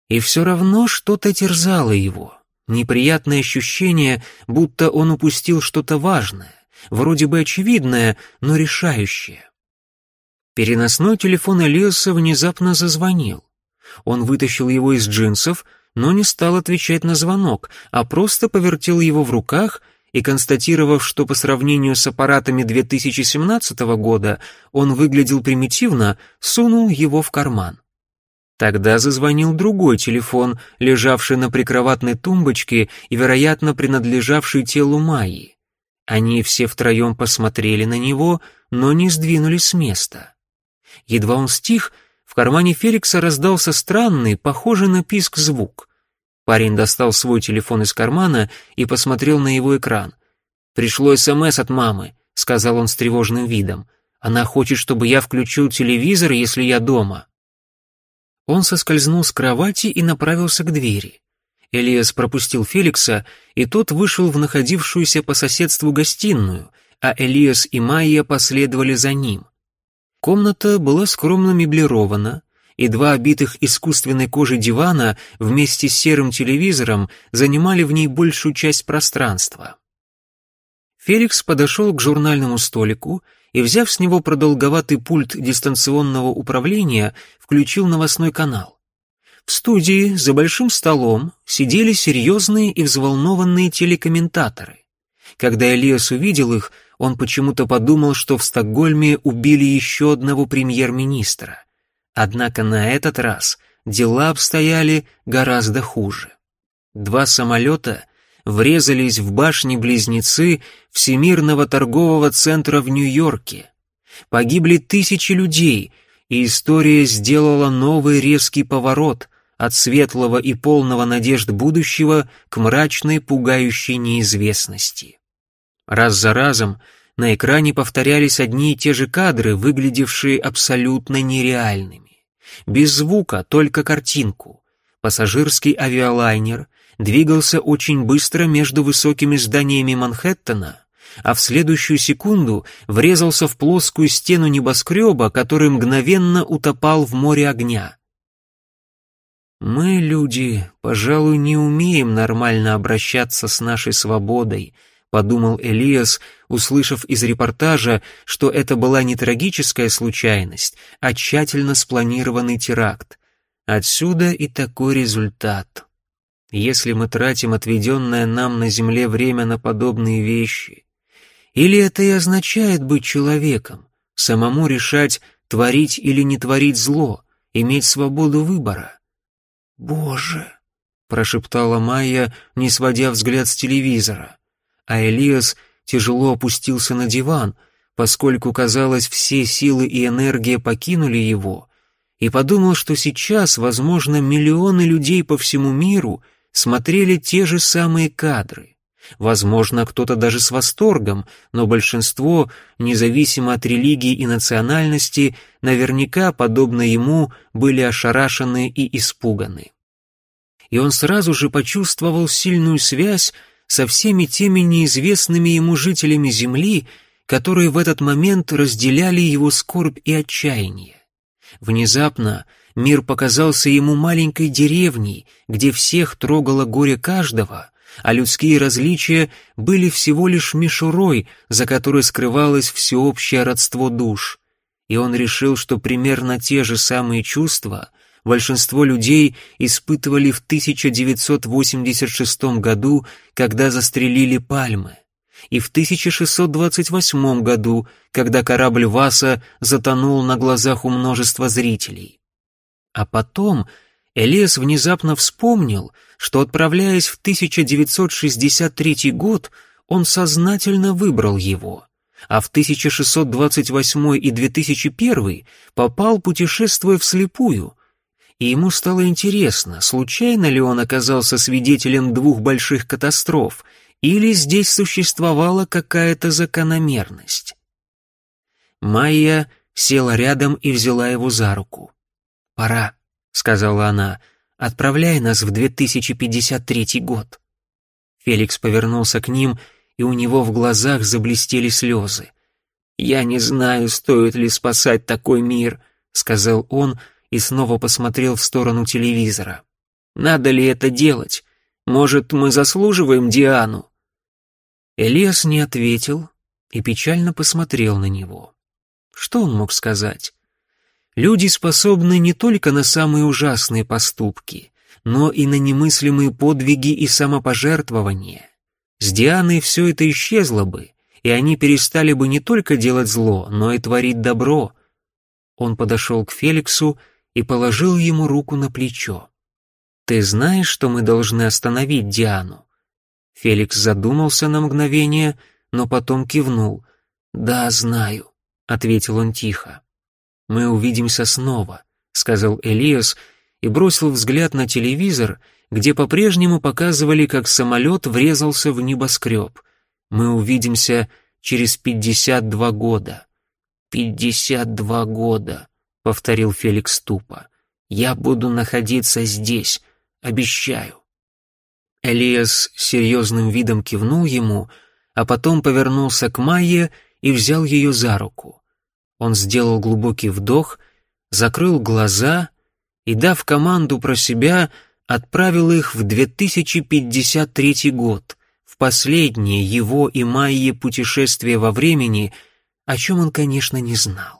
[SPEAKER 1] И все равно что-то терзало его, неприятное ощущение, будто он упустил что-то важное, вроде бы очевидное, но решающее. Переносной телефон Элиаса внезапно зазвонил. Он вытащил его из джинсов, но не стал отвечать на звонок, а просто повертел его в руках и, констатировав, что по сравнению с аппаратами 2017 года он выглядел примитивно, сунул его в карман. Тогда зазвонил другой телефон, лежавший на прикроватной тумбочке и, вероятно, принадлежавший телу Майи. Они все втроем посмотрели на него, но не сдвинулись с места. Едва он стих, в кармане Феликса раздался странный, похожий на писк звук. Парень достал свой телефон из кармана и посмотрел на его экран. «Пришло СМС от мамы», — сказал он с тревожным видом. «Она хочет, чтобы я включил телевизор, если я дома». Он соскользнул с кровати и направился к двери. Элиас пропустил Феликса, и тот вышел в находившуюся по соседству гостиную, а Элиас и Майя последовали за ним. Комната была скромно меблирована, и два обитых искусственной кожей дивана вместе с серым телевизором занимали в ней большую часть пространства. Феликс подошел к журнальному столику и, взяв с него продолговатый пульт дистанционного управления, включил новостной канал. В студии за большим столом сидели серьезные и взволнованные телекомментаторы. Когда Элиас увидел их, он почему-то подумал, что в Стокгольме убили еще одного премьер-министра. Однако на этот раз дела обстояли гораздо хуже. Два самолета врезались в башни-близнецы Всемирного торгового центра в Нью-Йорке. Погибли тысячи людей, и история сделала новый резкий поворот от светлого и полного надежд будущего к мрачной, пугающей неизвестности. Раз за разом на экране повторялись одни и те же кадры, выглядевшие абсолютно нереальными. Без звука, только картинку. Пассажирский авиалайнер двигался очень быстро между высокими зданиями Манхэттена, а в следующую секунду врезался в плоскую стену небоскреба, который мгновенно утопал в море огня. Мы, люди, пожалуй, не умеем нормально обращаться с нашей свободой, подумал Элиас, услышав из репортажа, что это была не трагическая случайность, а тщательно спланированный теракт. Отсюда и такой результат. Если мы тратим отведенное нам на земле время на подобные вещи, или это и означает быть человеком, самому решать, творить или не творить зло, иметь свободу выбора? «Боже!» — прошептала Майя, не сводя взгляд с телевизора. А Элиас тяжело опустился на диван, поскольку, казалось, все силы и энергия покинули его, и подумал, что сейчас, возможно, миллионы людей по всему миру смотрели те же самые кадры. Возможно, кто-то даже с восторгом, но большинство, независимо от религии и национальности, наверняка, подобно ему, были ошарашены и испуганы. И он сразу же почувствовал сильную связь со всеми теми неизвестными ему жителями Земли, которые в этот момент разделяли его скорбь и отчаяние. Внезапно мир показался ему маленькой деревней, где всех трогало горе каждого — а людские различия были всего лишь мишурой, за которой скрывалось всеобщее родство душ. И он решил, что примерно те же самые чувства большинство людей испытывали в 1986 году, когда застрелили пальмы, и в 1628 году, когда корабль Васа затонул на глазах у множества зрителей. А потом Элиас внезапно вспомнил, что, отправляясь в 1963 год, он сознательно выбрал его, а в 1628 и 2001 попал, путешествуя вслепую, и ему стало интересно, случайно ли он оказался свидетелем двух больших катастроф, или здесь существовала какая-то закономерность. Майя села рядом и взяла его за руку. «Пора», сказала она, — «отправляй нас в 2053 год». Феликс повернулся к ним, и у него в глазах заблестели слезы. «Я не знаю, стоит ли спасать такой мир», — сказал он и снова посмотрел в сторону телевизора. «Надо ли это делать? Может, мы заслуживаем Диану?» Элиас не ответил и печально посмотрел на него. Что он мог сказать? Люди способны не только на самые ужасные поступки, но и на немыслимые подвиги и самопожертвования. С Дианой все это исчезло бы, и они перестали бы не только делать зло, но и творить добро. Он подошел к Феликсу и положил ему руку на плечо. «Ты знаешь, что мы должны остановить Диану?» Феликс задумался на мгновение, но потом кивнул. «Да, знаю», — ответил он тихо. «Мы увидимся снова», — сказал Элиас и бросил взгляд на телевизор, где по-прежнему показывали, как самолет врезался в небоскреб. «Мы увидимся через пятьдесят два года». «Пятьдесят два года», — повторил Феликс тупо. «Я буду находиться здесь, обещаю». Элиас серьезным видом кивнул ему, а потом повернулся к Майе и взял ее за руку. Он сделал глубокий вдох, закрыл глаза и, дав команду про себя, отправил их в 2053 год, в последнее его и Майе путешествие во времени, о чем он, конечно, не знал.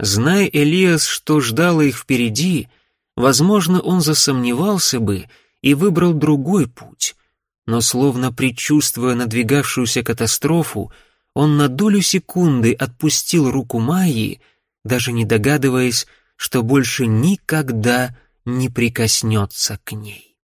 [SPEAKER 1] Зная Элиас, что ждало их впереди, возможно, он засомневался бы и выбрал другой путь, но, словно предчувствуя надвигавшуюся катастрофу, он на долю секунды отпустил руку Майи, даже не догадываясь, что больше никогда не прикоснется к ней.